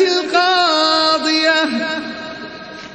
to.